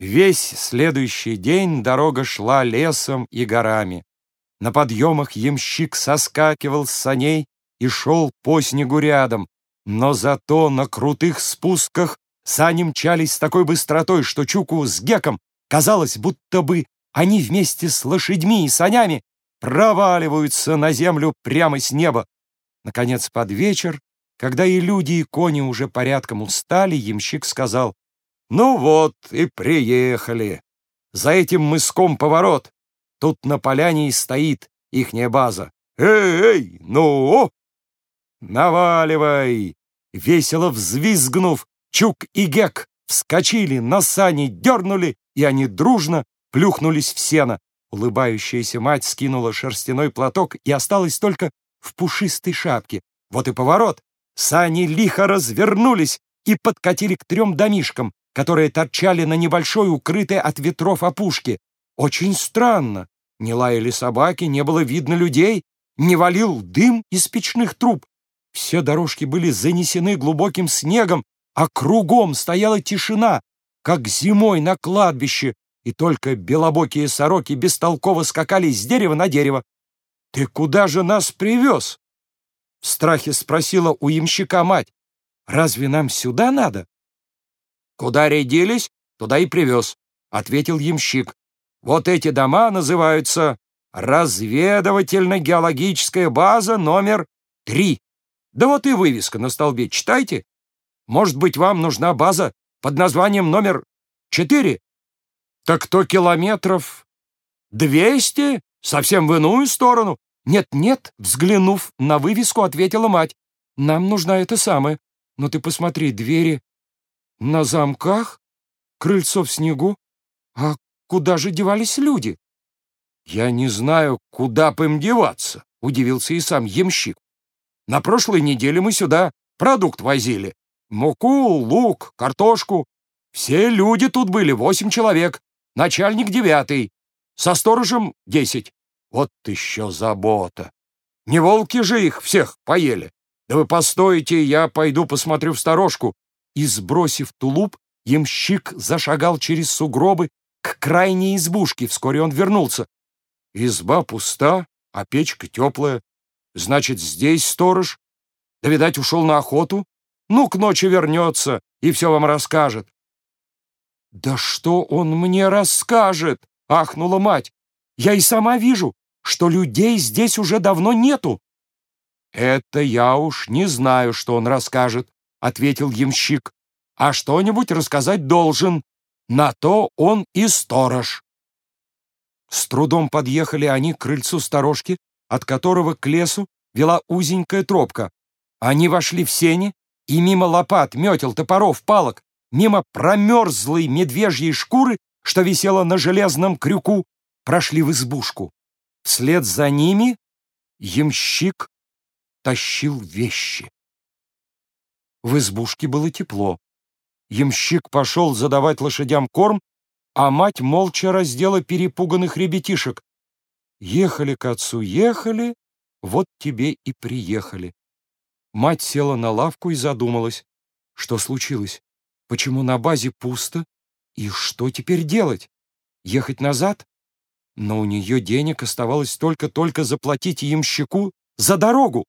Весь следующий день дорога шла лесом и горами. На подъемах ямщик соскакивал с саней и шел по снегу рядом, но зато на крутых спусках сани мчались с такой быстротой, что Чуку с Геком казалось, будто бы они вместе с лошадьми и санями проваливаются на землю прямо с неба. Наконец, под вечер, когда и люди, и кони уже порядком устали, ямщик сказал, «Ну вот и приехали. За этим мыском поворот. Тут на поляне и стоит ихняя база. Эй, эй, ну! Наваливай!» Весело взвизгнув, Чук и Гек вскочили, на сани дернули, и они дружно плюхнулись в сено. Улыбающаяся мать скинула шерстяной платок и осталась только в пушистой шапке. Вот и поворот. Сани лихо развернулись и подкатили к трем домишкам, которые торчали на небольшой укрытой от ветров опушке. Очень странно. Не лаяли собаки, не было видно людей, не валил дым из печных труб. Все дорожки были занесены глубоким снегом, а кругом стояла тишина, как зимой на кладбище, и только белобокие сороки бестолково скакали с дерева на дерево. «Ты куда же нас привез?» В страхе спросила у ямщика мать. «Разве нам сюда надо?» «Куда рядились, туда и привез», — ответил ямщик. «Вот эти дома называются разведывательно-геологическая база номер три. Да вот и вывеска на столбе, читайте. Может быть, вам нужна база под названием номер четыре? Так то километров двести? Совсем в иную сторону? Нет-нет, взглянув на вывеску, ответила мать. Нам нужна эта самая. Но ты посмотри, двери на замках, крыльцо в снегу. А куда же девались люди? Я не знаю, куда бы им деваться, удивился и сам ямщик. На прошлой неделе мы сюда продукт возили. Муку, лук, картошку. Все люди тут были, восемь человек. Начальник девятый. Со сторожем десять. Вот еще забота. Не волки же их всех поели. Да вы постойте, я пойду посмотрю в сторожку. И, сбросив тулуп, ямщик зашагал через сугробы к крайней избушке. Вскоре он вернулся. Изба пуста, а печка теплая. Значит, здесь сторож. Да, видать, ушел на охоту. Ну, к ночи вернется и все вам расскажет. «Да что он мне расскажет?» — ахнула мать. «Я и сама вижу, что людей здесь уже давно нету». «Это я уж не знаю, что он расскажет», — ответил ямщик. «А что-нибудь рассказать должен. На то он и сторож». С трудом подъехали они к крыльцу сторожки, от которого к лесу вела узенькая тропка. Они вошли в сени, и мимо лопат, метел, топоров, палок, мимо промерзлой медвежьей шкуры, что висела на железном крюку, прошли в избушку. Вслед за ними ямщик тащил вещи. В избушке было тепло. Ямщик пошел задавать лошадям корм, а мать молча раздела перепуганных ребятишек. Ехали к отцу, ехали, вот тебе и приехали. Мать села на лавку и задумалась. Что случилось? Почему на базе пусто? И что теперь делать? Ехать назад? Но у нее денег оставалось только-только заплатить ямщику за дорогу.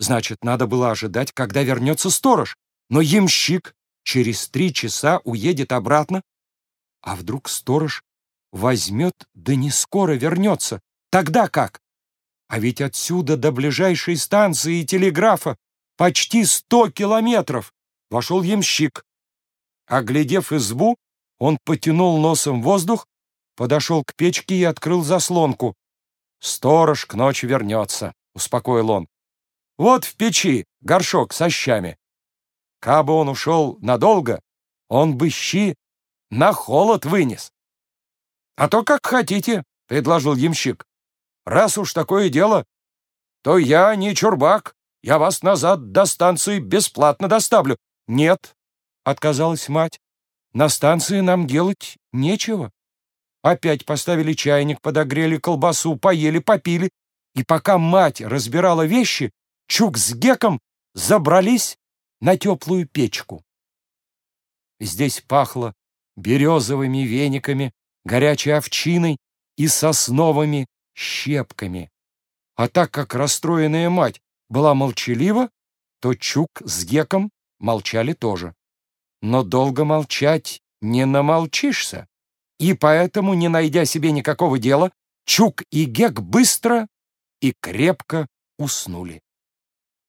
Значит, надо было ожидать, когда вернется сторож. Но ямщик через три часа уедет обратно. А вдруг сторож возьмет, да не скоро вернется? Тогда как? А ведь отсюда до ближайшей станции и телеграфа почти сто километров. Вошел ямщик. Оглядев избу, он потянул носом воздух, подошел к печке и открыл заслонку. «Сторож к ночи вернется», — успокоил он. «Вот в печи горшок со щами. Кабы он ушел надолго, он бы щи на холод вынес». «А то как хотите», — предложил ямщик. «Раз уж такое дело, то я не чурбак, я вас назад до станции бесплатно доставлю». «Нет», — отказалась мать. «На станции нам делать нечего». Опять поставили чайник, подогрели колбасу, поели, попили. И пока мать разбирала вещи, Чук с Геком забрались на теплую печку. Здесь пахло березовыми вениками, горячей овчиной и сосновыми щепками. А так как расстроенная мать была молчалива, то Чук с Геком молчали тоже. Но долго молчать не намолчишься, и поэтому, не найдя себе никакого дела, Чук и Гек быстро и крепко уснули.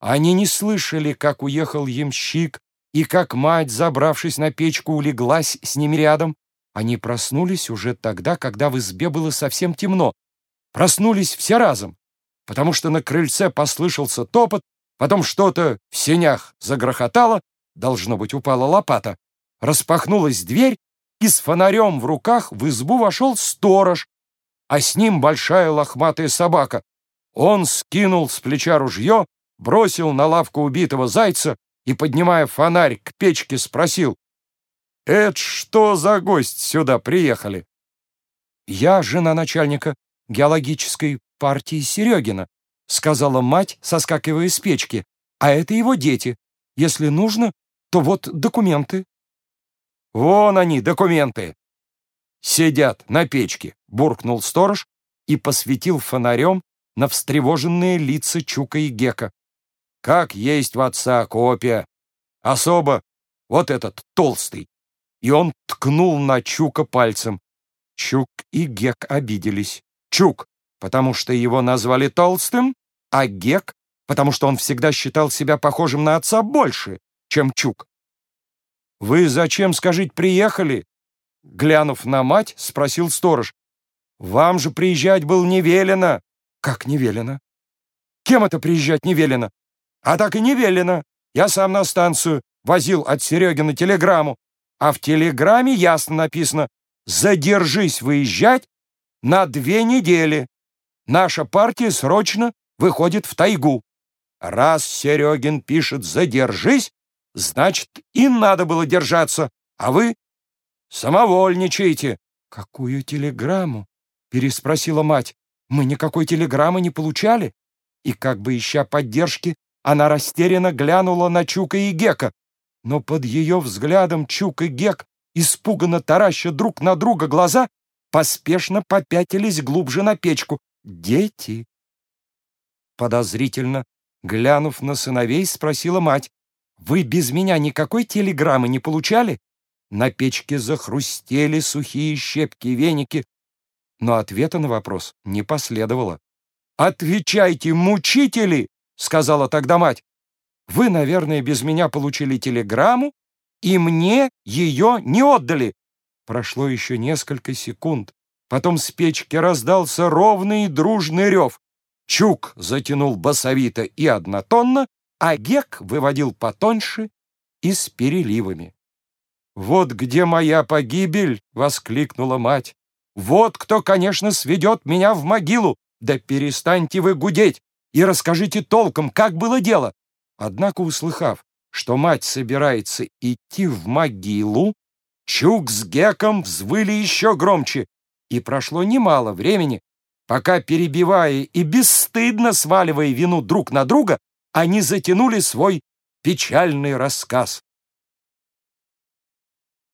Они не слышали, как уехал ямщик, и как мать, забравшись на печку, улеглась с ними рядом. Они проснулись уже тогда, когда в избе было совсем темно. Проснулись все разом, потому что на крыльце послышался топот, потом что-то в сенях загрохотало, должно быть, упала лопата. Распахнулась дверь, и с фонарем в руках в избу вошел сторож, а с ним большая лохматая собака. Он скинул с плеча ружье, бросил на лавку убитого зайца и, поднимая фонарь к печке, спросил, «Это что за гость сюда приехали?» «Я жена начальника геологической партии Серегина», сказала мать, соскакивая с печки, «а это его дети. Если нужно, то вот документы». «Вон они, документы!» «Сидят на печке», — буркнул сторож и посветил фонарем на встревоженные лица Чука и Гека. «Как есть в отца копия. Особо вот этот толстый». И он ткнул на Чука пальцем. Чук и Гек обиделись. Чук, потому что его назвали толстым, а Гек, потому что он всегда считал себя похожим на отца больше, чем Чук. «Вы зачем, скажите, приехали?» Глянув на мать, спросил сторож. «Вам же приезжать было не велено». «Как не велено?» «Кем это приезжать не велено?» «А так и не велено. Я сам на станцию возил от Серегина телеграмму, а в телеграмме ясно написано «Задержись выезжать на две недели. Наша партия срочно выходит в тайгу. Раз Серегин пишет «задержись», значит, им надо было держаться, а вы самовольничаете. «Какую телеграмму?» — переспросила мать. «Мы никакой телеграммы не получали». И, как бы ища поддержки, она растерянно глянула на Чука и Гека. Но под ее взглядом Чук и Гек, испуганно тараща друг на друга глаза, поспешно попятились глубже на печку. «Дети!» Подозрительно, глянув на сыновей, спросила мать. «Вы без меня никакой телеграммы не получали?» На печке захрустели сухие щепки веники, но ответа на вопрос не последовало. «Отвечайте, мучители!» — сказала тогда мать. «Вы, наверное, без меня получили телеграмму, и мне ее не отдали». Прошло еще несколько секунд. Потом с печки раздался ровный и дружный рев. Чук затянул басовито и однотонно, а Гек выводил потоньше и с переливами. «Вот где моя погибель!» — воскликнула мать. «Вот кто, конечно, сведет меня в могилу! Да перестаньте вы гудеть и расскажите толком, как было дело!» Однако, услыхав, что мать собирается идти в могилу, Чук с Геком взвыли еще громче, и прошло немало времени, пока, перебивая и бесстыдно сваливая вину друг на друга, они затянули свой печальный рассказ.